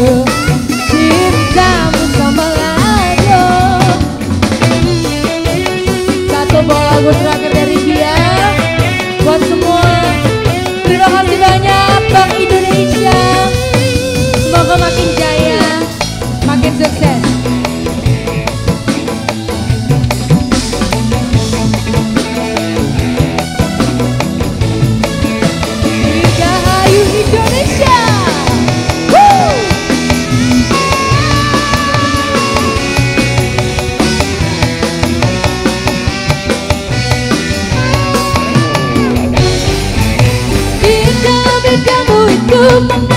girl. nước.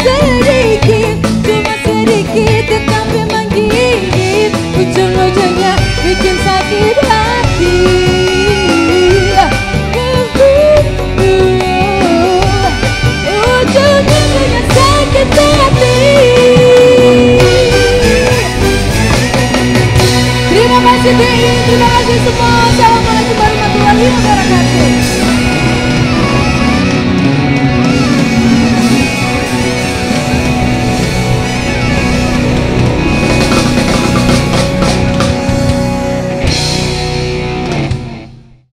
say